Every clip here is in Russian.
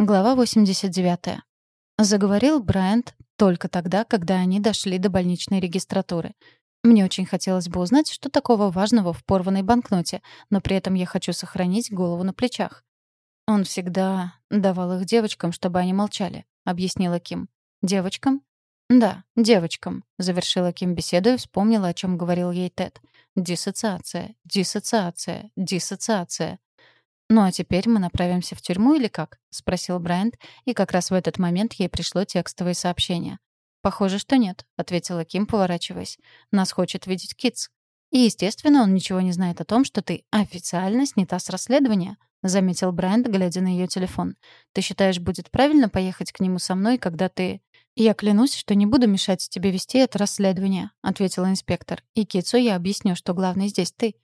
Глава 89. Заговорил Брайант только тогда, когда они дошли до больничной регистратуры. Мне очень хотелось бы узнать, что такого важного в порванной банкноте, но при этом я хочу сохранить голову на плечах. Он всегда давал их девочкам, чтобы они молчали, объяснила Ким. Девочкам? Да, девочкам, завершила Ким беседу и вспомнила, о чем говорил ей Тед. Диссоциация, диссоциация, диссоциация. «Ну а теперь мы направимся в тюрьму или как?» — спросил Брайант, и как раз в этот момент ей пришло текстовое сообщение. «Похоже, что нет», — ответила Ким, поворачиваясь. «Нас хочет видеть Китс». «И, естественно, он ничего не знает о том, что ты официально снята с расследования», — заметил Брайант, глядя на ее телефон. «Ты считаешь, будет правильно поехать к нему со мной, когда ты...» «Я клянусь, что не буду мешать тебе вести это расследование», — ответил инспектор. «И Китсу я объясню, что главный здесь ты.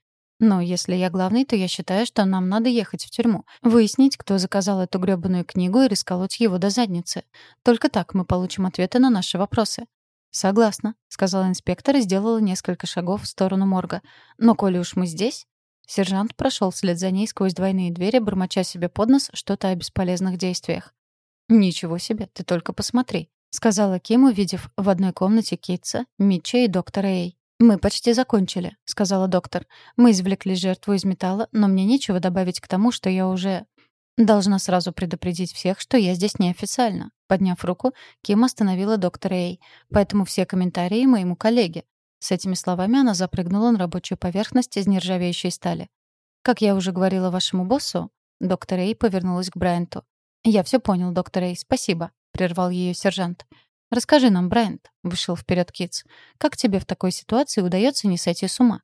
Но если я главный, то я считаю, что нам надо ехать в тюрьму, выяснить, кто заказал эту грёбаную книгу и расколоть его до задницы. Только так мы получим ответы на наши вопросы. «Согласна», — сказал инспектор и сделала несколько шагов в сторону морга. «Но коли уж мы здесь...» Сержант прошел вслед за ней сквозь двойные двери, бормоча себе под нос что-то о бесполезных действиях. «Ничего себе, ты только посмотри», — сказала Ким, увидев в одной комнате Китса, Митча и доктора Эй. «Мы почти закончили», — сказала доктор. «Мы извлекли жертву из металла, но мне нечего добавить к тому, что я уже...» «Должна сразу предупредить всех, что я здесь неофициально». Подняв руку, Ким остановила доктора Эй. «Поэтому все комментарии моему коллеге». С этими словами она запрыгнула на рабочую поверхность из нержавеющей стали. «Как я уже говорила вашему боссу...» Доктор Эй повернулась к Брайанту. «Я все понял, доктор Эй, спасибо», — прервал ее сержант. «Расскажи нам, Брайант», — вышел вперед Китс, «как тебе в такой ситуации удается не сойти с ума?»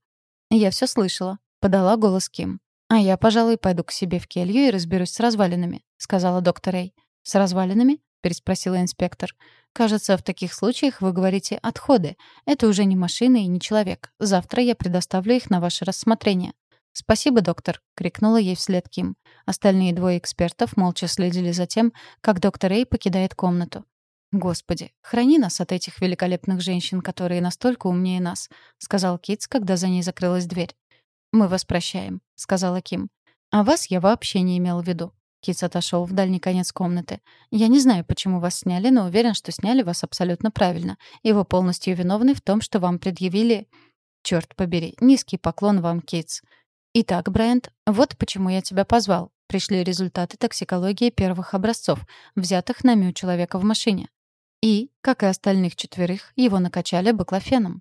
«Я все слышала», — подала голос Ким. «А я, пожалуй, пойду к себе в келью и разберусь с развалинами», — сказала доктор Рэй. «С развалинами?» — переспросила инспектор. «Кажется, в таких случаях вы говорите «отходы». Это уже не машина и не человек. Завтра я предоставлю их на ваше рассмотрение». «Спасибо, доктор», — крикнула ей вслед Ким. Остальные двое экспертов молча следили за тем, как доктор Рэй покидает комнату. «Господи, храни нас от этих великолепных женщин, которые настолько умнее нас», — сказал Китс, когда за ней закрылась дверь. «Мы вас прощаем», — сказала Ким. «А вас я вообще не имел в виду». Китс отошел в дальний конец комнаты. «Я не знаю, почему вас сняли, но уверен, что сняли вас абсолютно правильно. И вы полностью виновны в том, что вам предъявили...» «Чёрт побери, низкий поклон вам, Китс». «Итак, Брайант, вот почему я тебя позвал. Пришли результаты токсикологии первых образцов, взятых нами у человека в машине. И, как и остальных четверых, его накачали баклофеном.